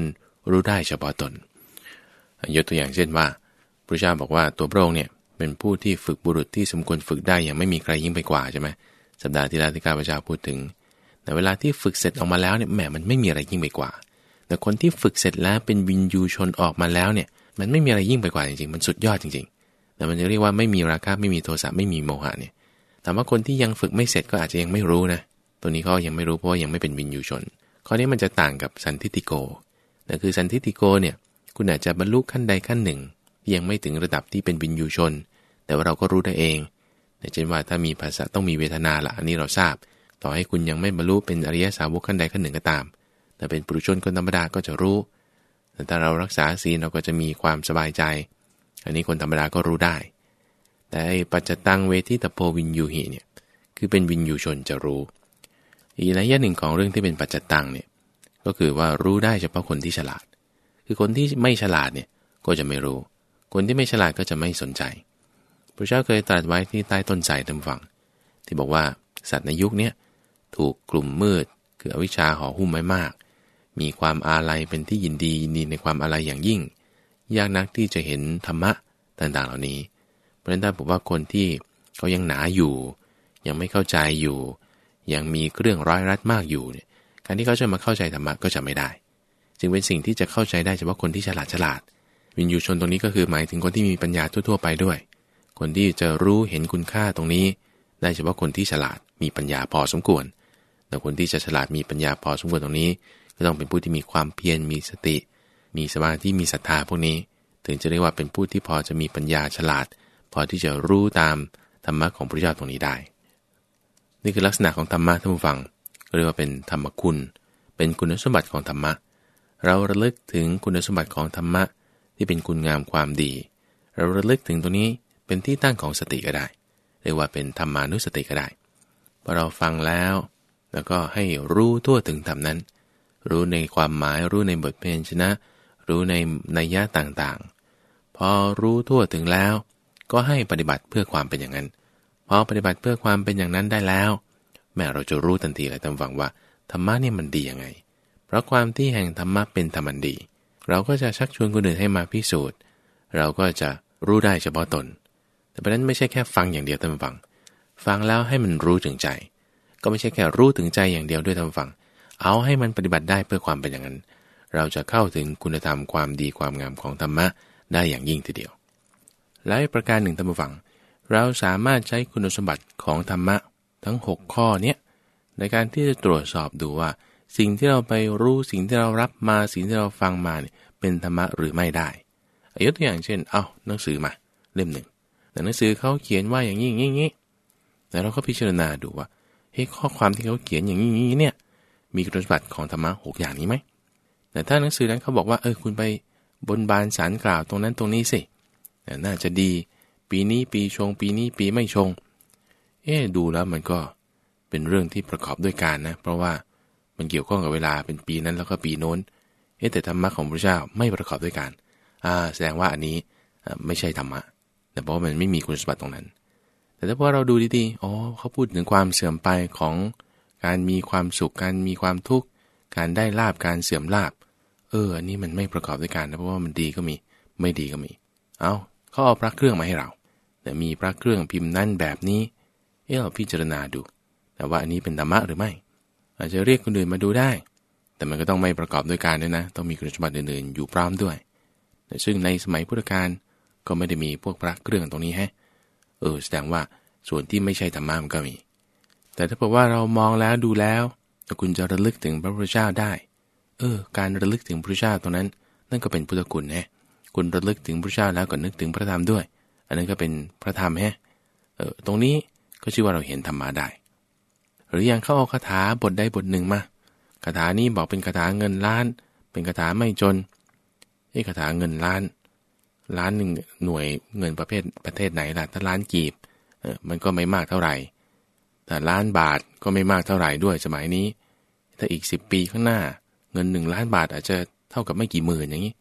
รู้ได้เฉพาะตนยกตัวอย่างเช่นว่าพระเจ้าบอกว่าตัวพระองค์เนี่ย เป็นผู้ที่ฝึกบุรุษที่สมควรฝึกได้อย่างไม่มีใครยิ่งไปกว่าใช่ไหมสัปดาห์ที่แล้วที่ข้าพเจ้าพูดถึง แต่เวลาที่ฝึกเสร็จออกมาแล้วเนี่ยแหมมันไม่มีอะไรยิ่งไปกว่า แต่คนที่ฝึกเสร็จแล้วเป็นวินยูชนออกมาแล้วเนี่ยมันไม่มีอะไรยิ่งไปกว่าจริงๆ มันสุดยอดจริงๆ แต่มันจะเรียกว่าไม่มีราคะไม่มีโทสะไม่มีโมหะเนี่ยแต่ว่าคนที่ยังฝึกไม่เสร็จก็อาจจะยังไม่รู้นะ ตัวนี้ก็ยังไม่รู้เพราะว่ายังไม่เป็นวินยูชน ข้อนี้มันจะต่างกับสันทิติโกนั่นคือสันทิติโกเนี่ยคุณอาจจะบรรลุขั้นใดขั้นหนึ่ง ยังไม่ถึงระดับที่เป็นวินยูชน แต่ว่าเราก็รู้ได้เองเช่นว่าถ้ามีภาษาต้องมีเวทนาละอันนี้เราทราบ ต่อให้คุณยังไม่บรรลุเป็นอริยสาวกขั้นใดขั้นหนึ่งก็ตาม แต่เป็นปุถุชนคนธรรมดาก็จะรู้แต่ถ้าเรารักษาศีลเราก็จะมีความสบายใจ อันนี้คนธรรมดาก็รู้ได้ แต่ปัจจตังเวทิตโพวินยูหิเนี่ยคือเป็นวินยูชนจะรู้ อีกนัยยะหนึ่งของเรื่องที่เป็นปัจจตังเนี่ยก็คือว่ารู้ได้เฉพาะคนที่ฉลาด คือคนที่ไม่ฉลาดเนี่ยก็จะไม่รู้ คนที่ไม่ฉลาดก็จะไม่สนใจ พระเจ้าเคยตรัสไว้ที่ใต้ต้นไทรทำฝัง ที่บอกว่าสัตว์ในยุคนี้ถูกกลุ่มมืด คืออวิชชาห่อหุ้มไว้มาก มีความอาลัยเป็นที่ยินดียินดีในความอาลัยอย่างยิ่ง ยากนักที่จะเห็นธรรมะต่างๆเหล่านี้ เพราะฉะนั้นถ้าบอกว่าคนที่เขายังหนาอยู่ ยังไม่เข้าใจอยู่ ยังมีเครื่องร้อยรัดมากอยู่เนี่ยการที่เขาจะมาเข้าใจธรรมะก็จะไม่ได้ จึงเป็นสิ่งที่จะเข้าใจได้เฉพาะคนที่ฉลาดฉลาด วินยูชนตรงนี้ก็คือหมายถึงคนที่มีปัญญาทั่ว ๆ ไปด้วย คนที่จะรู้เห็นคุณค่าตรงนี้ ได้เฉพาะคนที่ฉลาดมีปัญญาพอสมควร แต่คนที่จะฉลาดมีปัญญาพอสมควรตรงนี้ ก็ต้องเป็นผู้ที่มีความเพียรมีสติ มีสมาธิมีศรัทธาพวกนี้ ถึงจะเรียกว่าเป็นผู้ที่พอจะมีปัญญาฉลาด พอที่จะรู้ตามธรรมะของพระเจ้าตรงนี้ได้ นี่คือลักษณะของธรรมะท่านผู้ฟังเรียกว่าเป็นธรรมคุณ เป็นคุณสมบัติของธรรมะ เราระลึกถึงคุณสมบัติของธรรมะ ที่เป็นคุณงามความดี เราระลึกถึงตัวนี้เป็นที่ตั้งของสติก็ได้เรียกว่าเป็นธรรมานุสติก็ได้พอเราฟังแล้ว แล้วก็ให้รู้ทั่วถึงธรรมนั้น รู้ในความหมายรู้ในบทเพลงชนะ รู้ในนัยยะต่างๆ พอรู้ทั่วถึงแล้ว ก็ให้ปฏิบัติเพื่อความเป็นอย่างนั้น พอปฏิบัติเพื่อความเป็นอย่างนั้นได้แล้ว แม้เราจะรู้ทันทีเลยทำฟังว่าธรรมะนี่มันดียังไง เพราะความที่แห่งธรรมะเป็นธรรมันดี เราก็จะชักชวนคนอื่นให้มาพิสูจน์ เราก็จะรู้ได้เฉพาะตน แต่ประเด็นไม่ใช่แค่ฟังอย่างเดียวท่านฟัง ฟังแล้วให้มันรู้ถึงใจ ก็ไม่ใช่แค่รู้ถึงใจอย่างเดียวด้วยท่านฟัง เอาให้มันปฏิบัติได้เพื่อความเป็นอย่างนั้น เราจะเข้าถึงคุณธรรมความดีความงามของธรรมะได้อย่างยิ่งทีเดียว และประการหนึ่งท่านฟัง เราสามารถใช้คุณสมบัติของธรรมะทั้ง 6 ข้อเนี้ยในการที่จะตรวจสอบดูว่า สิ่งที่เราไปรู้สิ่งที่เรารับมาสิ่งที่เราฟังมาเนี่ยเป็นธรรมะหรือไม่ได้ยกตัวอย่างเช่น เอาหนังสือมาเล่มหนึ่ง แต่หนังสือเขาเขียนว่าอย่างนี้อย่างนี้แต่เราก็พิจารณาดูว่าเฮ้ข้อความที่เขาเขียนอย่างนี้เนี่ยมีคุณสมบัติของธรรมะหกอย่างนี้ไหมแต่ถ้าหนังสือนั้นเขาบอกว่าเออคุณไปบนบานสารกล่าวตรงนั้นตรงนี้สิน่าจะดี ปีนี้ปีชง ปีนี้ปีไม่ชง เอ๊ดูแล้วมันก็เป็นเรื่องที่ประกอบด้วยการนะ เพราะว่า มันเกี่ยวข้องกับเวลาเป็นปีนั้นแล้วก็ปีโน้นเอ๊แต่ธรรมะของพระเจ้าไม่ประกอบด้วยการอ่าแสดงว่าอันนี้ไม่ใช่ธรรมะ แต่เพราะมันไม่มีคุณสมบัติตรงนั้น แต่ถ้าพอเราดูดีๆอ๋อเขาพูดถึงความเสื่อมไปของการมีความสุขการมีความทุกข์การได้ลาบการเสื่อมลาบ เอออันนี้มันไม่ประกอบด้วยกันนะเพราะว่ามันดีก็มีไม่ดีก็มี เอาเขาเอาพระเครื่องมาให้เรา แต่มีพระเครื่องพิมพ์นั่นแบบนี้เออเราพิจารณาดู แต่ว่าอันนี้เป็นธรรมะหรือไม่ อาจจะเรียกคนอื่นมาดูได้ แต่มันก็ต้องไม่ประกอบด้วยการด้วยนะ ต้องมีคุณสมบัติอื่นๆอยู่พร้อมด้วยแต่ซึ่งในสมัยพุทธกาลก็ไม่ได้มีพวกพระเครื่องตรงนี้ฮะ เออแสดงว่าส่วนที่ไม่ใช่ธรรมะมันก็มี แต่ถ้าบอกว่าเรามองแล้วดูแล้วคุณจะระลึกถึงพระพุทธเจ้าได้ เออ การระลึกถึงพระพุทธเจ้าตรงนั้น นั่นก็เป็นพุทธคุณนะคุณระลึกถึงพระเจ้าแล้วก็นึกถึงพระธรรมด้วย อันนั้นก็เป็นพระธรรมฮะเออตรงนี้ก็ชื่อว่าเราเห็นธรรมะได้ หรืออย่างเขาเอาคาถาบทใดบทหนึ่งมาคาถานี้บอกเป็นคาถาเงินล้าน เป็นคาถาไม่จนไอ้คาถาเงินล้าน ล้านหนึ่งหน่วยเงินประเภทประเทศไหนล่ะถ้าล้านกีบเออมันก็ไม่มากเท่าไหร่ แต่ล้านบาทก็ไม่มากเท่าไหร่ด้วยสมัยนี้ ถ้าอีกสิบปีข้างหน้า เงินหนึ่งล้านบาทอาจจะเท่ากับไม่กี่หมื่นอย่างนี้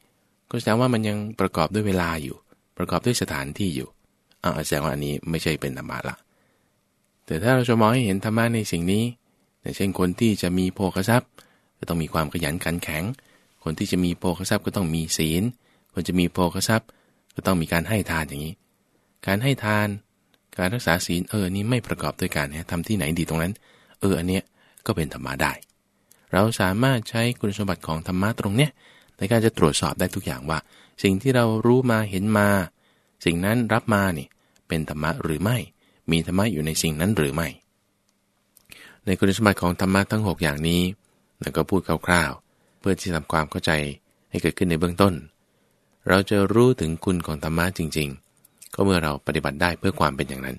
ก็แสดงว่ามันยังประกอบด้วยเวลาอยู่ ประกอบด้วยสถานที่อยู่อ่าแสดงว่าอันนี้ไม่ใช่เป็นธรรมะละ แต่ถ้าเราจะมองให้เห็นธรรมะในสิ่งนี้อย่างเช่นคนที่จะมีโภคทรัพย์ ก็ต้องมีความขยันขันแข็ง คนที่จะมีโภคทรัพย์ก็ต้องมีศีล คนจะมีโภคทรัพย์ ก็ต้องมีการให้ทานอย่างนี้ การให้ทาน การรักษาศีลเออนี่ไม่ประกอบด้วยการทำที่ไหนดีตรงนั้น เอออันเนี้ยก็เป็นธรรมะได้ เราสามารถใช้คุณสมบัติของธรรมะตรงเนี้ยในการจะตรวจสอบได้ทุกอย่างว่า สิ่งที่เรารู้มาเห็นมา สิ่งนั้นรับมานี่เป็นธรรมะหรือไม่ มีธรรมะอยู่ในสิ่งนั้นหรือไม่ ในคุณสมบัติของธรรมะทั้ง 6 อย่างนี้เราก็พูดคร่าวๆ เพื่อที่ทำความเข้าใจให้เกิดขึ้นในเบื้องต้น เราจะรู้ถึงคุณของธรรมะจริง ๆ ก็เมื่อเราปฏิบัติได้เพื่อความเป็นอย่างนั้น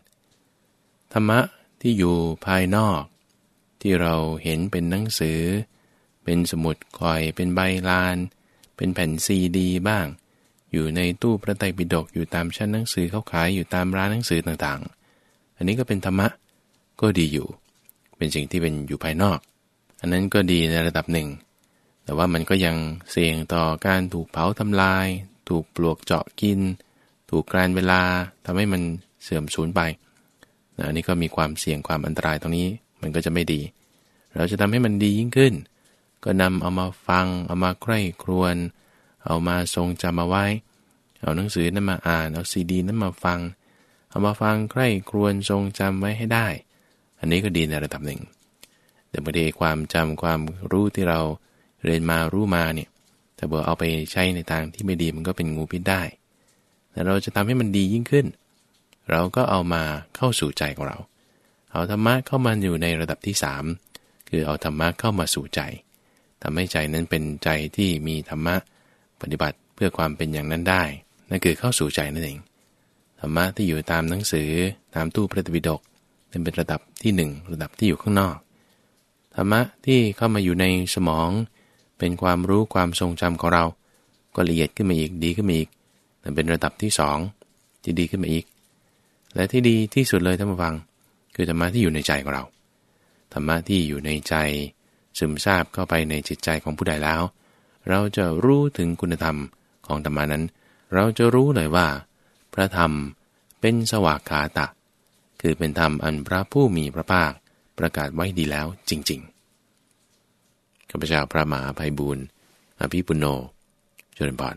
ธรรมะที่อยู่ภายนอก ที่เราเห็นเป็นหนังสือ เป็นสมุดคอย เป็นใบลาน เป็นแผ่นซีดีบ้าง อยู่ในตู้พระไตรปิฎกอยู่ตามชั้นหนังสือเขาขายอยู่ตามร้านหนังสือต่าง อันนี้ก็เป็นธรรมะก็ดีอยู่ เป็นสิ่งที่เป็นอยู่ภายนอก อันนั้นก็ดีในระดับหนึ่ง แต่ว่ามันก็ยังเสี่ยงต่อการถูกเผาทำลาย ถูกปลวกเจาะกิน ถูกกลานเวลาทำให้มันเสื่อมสูญไปอันนี้ก็มีความเสี่ยงความอันตรายตรงนี้มันก็จะไม่ดี เราจะทำให้มันดียิ่งขึ้น ก็นำเอามาฟัง เอามาใกล้ครวน เอามาทรงจำมาไว้ เอาหนังสือนั้นมาอ่าน เอาซีดีนั้นมาฟัง เอามาฟังใกล้ครวนทรงจำไว้ให้ได้ อันนี้ก็ดีในระดับหนึ่ง แต่บางทีความจำความรู้ที่เราเรียนมารู้มาเนี่ยถ้าเบอเอาไปใช้ในทางที่ไม่ดีมันก็เป็นงูพิษได้ แต่เราจะทำให้มันดียิ่งขึ้น เราก็เอามาเข้าสู่ใจของเรา เอาธรรมะเข้ามาอยู่ในระดับที่สามคือเอาธรรมะเข้ามาสู่ใจทำให้ใจนั้นเป็นใจที่มีธรรมะปฏิบัติเพื่อความเป็นอย่างนั้นได้ นั่นคือเข้าสู่ใจนั่นเอง รรมะที่อยู่ตามหนังสือตามตู้พระตบิดกนั่นเป็นระดับที่หนึ่งระดับที่อยู่ข้างนอก ธรรมะที่เข้ามาอยู่ในสมอง เป็นความรู้ความทรงจำของเรา ก็ละเอียดขึ้นมาอีกดีขึ้นมาอีกนั่นเป็นระดับที่สองที่ดีขึ้นมาอีก และที่ดีที่สุดเลยท่านผู้ฟัง คือธรรมะที่อยู่ในใจของเราธรรมะที่อยู่ในใจ ซึมซาบเข้าไปในจิตใจของผู้ใดแล้ว เราจะรู้ถึงคุณธรรมของธรรมานั้น เราจะรู้เลยว่า พระธรรม เป็นสวากขาตะ คือเป็นธรรมอันพระผู้มีพระภาคประกาศไว้ดีแล้วจริงๆข้าพเจ้าพระมหาภัยบุญอภิปุโนจริญบาน